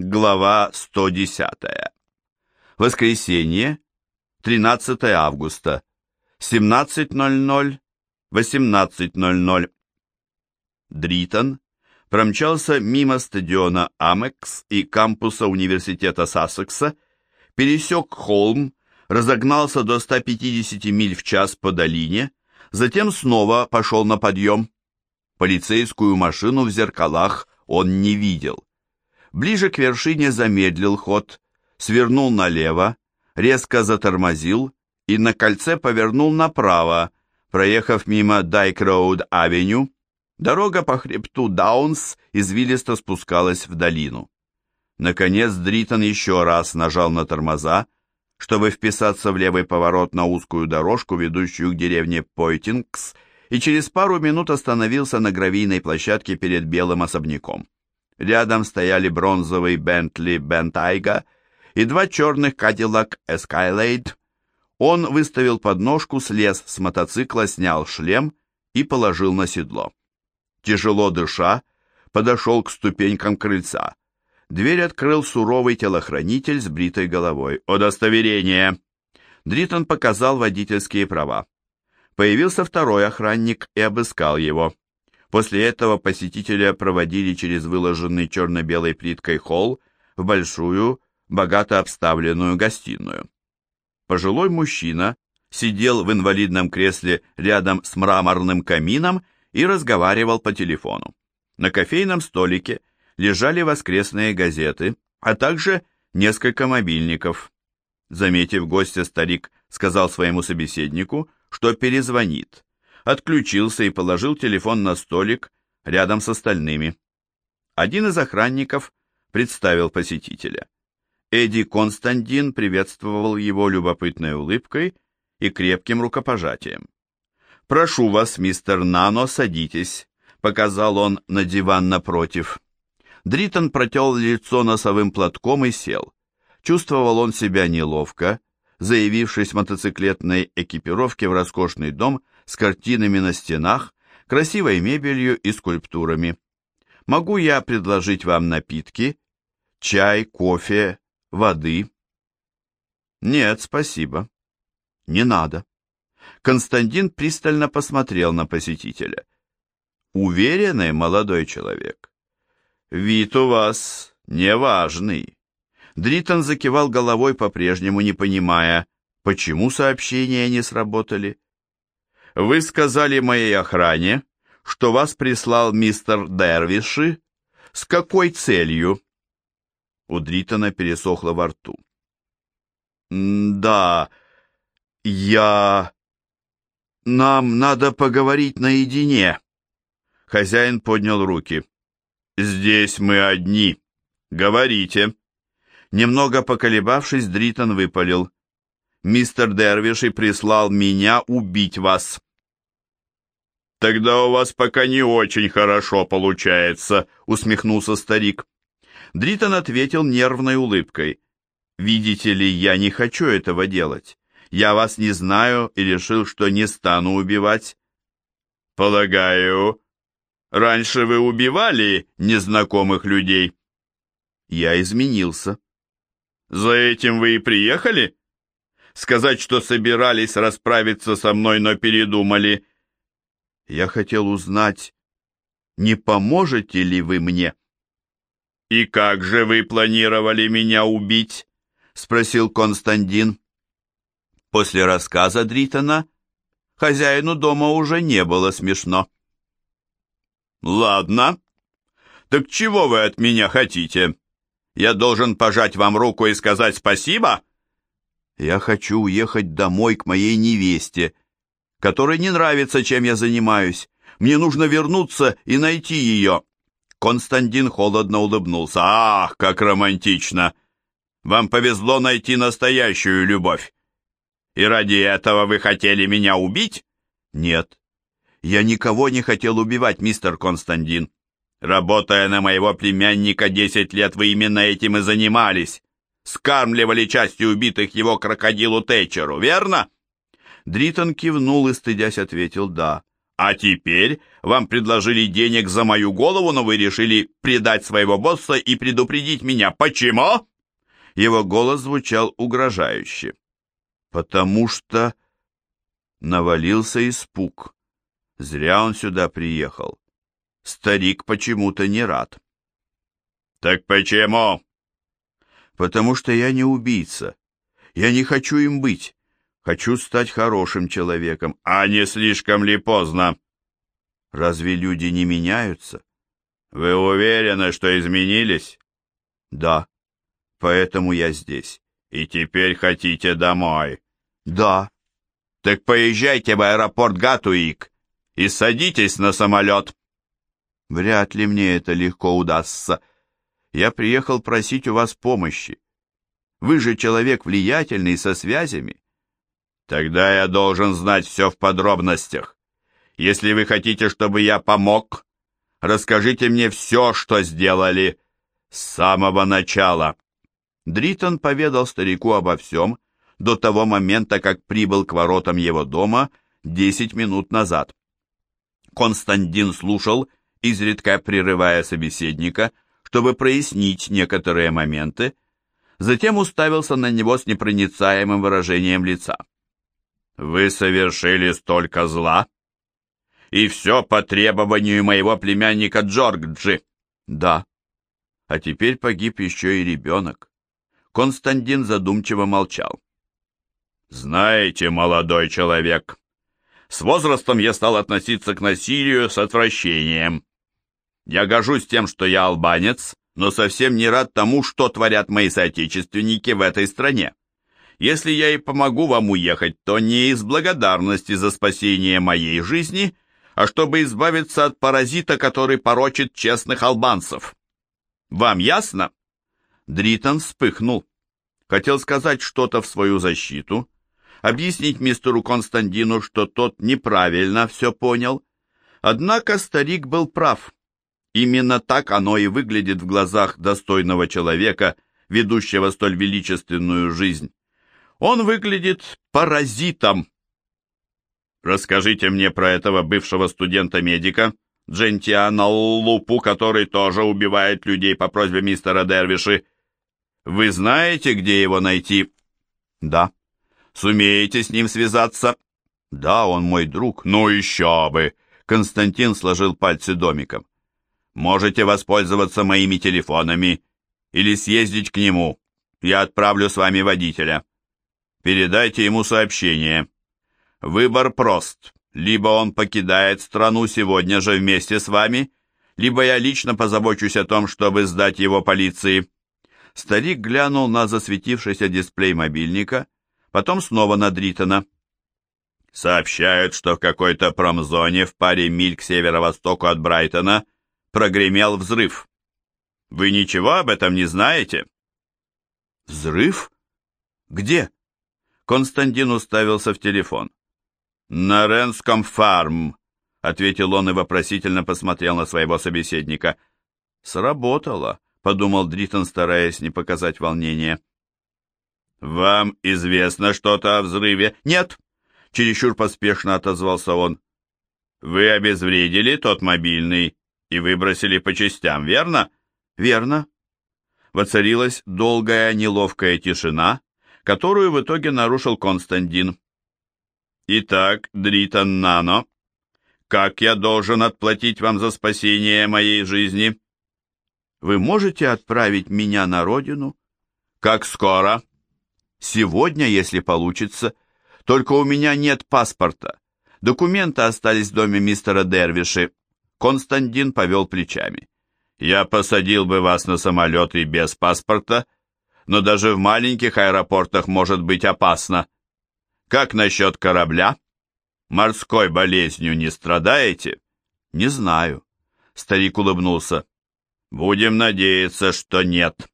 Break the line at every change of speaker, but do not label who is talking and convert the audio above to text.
Глава 110. Воскресенье, 13 августа, 17.00, 18.00. Дритон промчался мимо стадиона Амекс и кампуса университета Сассекса, пересек холм, разогнался до 150 миль в час по долине, затем снова пошел на подъем. Полицейскую машину в зеркалах он не видел. Ближе к вершине замедлил ход, свернул налево, резко затормозил и на кольце повернул направо, проехав мимо Дайк-Роуд-Авеню. Дорога по хребту Даунс извилисто спускалась в долину. Наконец Дритон еще раз нажал на тормоза, чтобы вписаться в левый поворот на узкую дорожку, ведущую к деревне Пойтингс, и через пару минут остановился на гравийной площадке перед белым особняком. Рядом стояли бронзовый Бентли Бентайга и два черных Кадиллак Эскайлейд. Он выставил подножку, слез с мотоцикла, снял шлем и положил на седло. Тяжело дыша, подошел к ступенькам крыльца. Дверь открыл суровый телохранитель с бритой головой. «Удостоверение!» Дритон показал водительские права. Появился второй охранник и обыскал его. После этого посетителя проводили через выложенный черно-белой плиткой холл в большую, богато обставленную гостиную. Пожилой мужчина сидел в инвалидном кресле рядом с мраморным камином и разговаривал по телефону. На кофейном столике лежали воскресные газеты, а также несколько мобильников. Заметив гостя, старик сказал своему собеседнику, что перезвонит, отключился и положил телефон на столик рядом с остальными. Один из охранников представил посетителя. Эдди Константин приветствовал его любопытной улыбкой и крепким рукопожатием. «Прошу вас, мистер Нано, садитесь», — показал он на диван напротив. Дритон протел лицо носовым платком и сел. Чувствовал он себя неловко, заявившись в мотоциклетной экипировке в роскошный дом с картинами на стенах, красивой мебелью и скульптурами. Могу я предложить вам напитки? Чай, кофе, воды? Нет, спасибо. Не надо. Константин пристально посмотрел на посетителя. Уверенный молодой человек. Вид у вас неважный. Дритон закивал головой, по-прежнему не понимая, почему сообщения не сработали. Вы сказали моей охране, что вас прислал мистер Дервиши. С какой целью? У Дритона пересохло во рту. «Да, я... Нам надо поговорить наедине». Хозяин поднял руки. «Здесь мы одни. Говорите». Немного поколебавшись, Дритон выпалил. «Мистер Дервиши прислал меня убить вас». «Тогда у вас пока не очень хорошо получается», — усмехнулся старик. Дритон ответил нервной улыбкой. «Видите ли, я не хочу этого делать. Я вас не знаю и решил, что не стану убивать». «Полагаю, раньше вы убивали незнакомых людей?» «Я изменился». «За этим вы и приехали? Сказать, что собирались расправиться со мной, но передумали?» Я хотел узнать, не поможете ли вы мне? «И как же вы планировали меня убить?» — спросил Константин. После рассказа Дритона хозяину дома уже не было смешно. «Ладно. Так чего вы от меня хотите? Я должен пожать вам руку и сказать спасибо?» «Я хочу уехать домой к моей невесте», которой не нравится, чем я занимаюсь. Мне нужно вернуться и найти ее». Константин холодно улыбнулся. «Ах, как романтично! Вам повезло найти настоящую любовь. И ради этого вы хотели меня убить?» «Нет, я никого не хотел убивать, мистер Константин. Работая на моего племянника десять лет, вы именно этим и занимались. Скармливали части убитых его крокодилу Тэтчеру, верно?» Дритон кивнул и, стыдясь, ответил «да». А теперь вам предложили денег за мою голову, но вы решили предать своего босса и предупредить меня. Почему?» Его голос звучал угрожающе. «Потому что...» Навалился испуг. Зря он сюда приехал. Старик почему-то не рад. «Так почему?» «Потому что я не убийца. Я не хочу им быть. Хочу стать хорошим человеком. А не слишком ли поздно? Разве люди не меняются? Вы уверены, что изменились? Да. Поэтому я здесь. И теперь хотите домой? Да. Так поезжайте в аэропорт Гатуик и садитесь на самолет. Вряд ли мне это легко удастся. Я приехал просить у вас помощи. Вы же человек влиятельный со связями. Тогда я должен знать все в подробностях. Если вы хотите, чтобы я помог, расскажите мне все, что сделали с самого начала. Дритон поведал старику обо всем до того момента, как прибыл к воротам его дома десять минут назад. Константин слушал, изредка прерывая собеседника, чтобы прояснить некоторые моменты, затем уставился на него с непроницаемым выражением лица. Вы совершили столько зла, и все по требованию моего племянника Джорджи. Да. А теперь погиб еще и ребенок. Константин задумчиво молчал. Знаете, молодой человек, с возрастом я стал относиться к насилию с отвращением. Я гожусь тем, что я албанец, но совсем не рад тому, что творят мои соотечественники в этой стране. Если я и помогу вам уехать, то не из благодарности за спасение моей жизни, а чтобы избавиться от паразита, который порочит честных албанцев. Вам ясно?» Дритон вспыхнул. Хотел сказать что-то в свою защиту, объяснить мистеру Константину, что тот неправильно все понял. Однако старик был прав. Именно так оно и выглядит в глазах достойного человека, ведущего столь величественную жизнь. Он выглядит паразитом. Расскажите мне про этого бывшего студента-медика, Джентиана Лупу, который тоже убивает людей по просьбе мистера Дервиши. Вы знаете, где его найти? Да. Сумеете с ним связаться? Да, он мой друг. Ну еще бы! Константин сложил пальцы домиком. Можете воспользоваться моими телефонами или съездить к нему. Я отправлю с вами водителя. Передайте ему сообщение. Выбор прост. Либо он покидает страну сегодня же вместе с вами, либо я лично позабочусь о том, чтобы сдать его полиции. Старик глянул на засветившийся дисплей мобильника, потом снова на Дритона. Сообщают, что в какой-то промзоне в паре миль к северо-востоку от Брайтона прогремел взрыв. Вы ничего об этом не знаете? Взрыв? Где? Константин уставился в телефон. «На Ренском фарм», — ответил он и вопросительно посмотрел на своего собеседника. «Сработало», — подумал Дритон, стараясь не показать волнения. «Вам известно что-то о взрыве?» «Нет», — чересчур поспешно отозвался он. «Вы обезвредили тот мобильный и выбросили по частям, верно?» «Верно». Воцарилась долгая неловкая тишина, которую в итоге нарушил Константин. «Итак, Дритон Нано, как я должен отплатить вам за спасение моей жизни?» «Вы можете отправить меня на родину?» «Как скоро?» «Сегодня, если получится. Только у меня нет паспорта. Документы остались в доме мистера Дервиши». Константин повел плечами. «Я посадил бы вас на самолет и без паспорта, но даже в маленьких аэропортах может быть опасно. Как насчет корабля? Морской болезнью не страдаете? Не знаю. Старик улыбнулся. Будем надеяться, что нет.